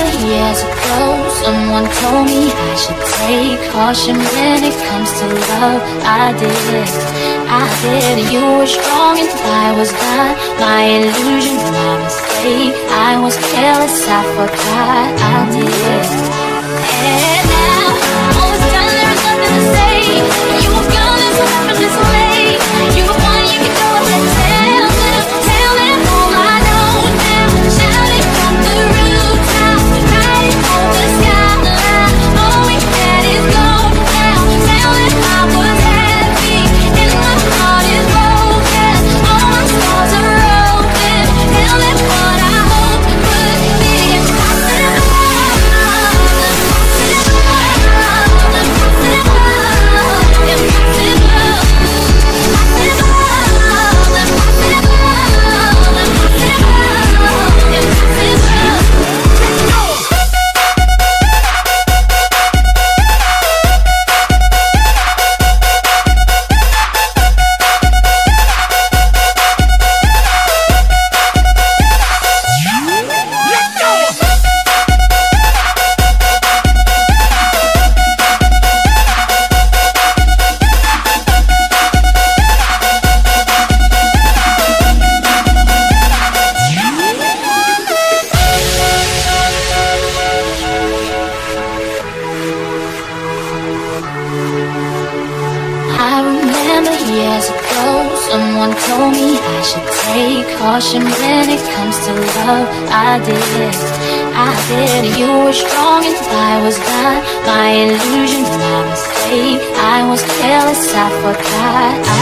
years ago, someone told me I should take caution when it comes to love. I did, I did. You were strong and I was not. My illusion, my mistake. I was careless, I forgot I did. Years ago, someone told me I should take caution when it comes to love. I did, I did. You were strong and I was not. My illusion, my mistake. I was careless, I forgot.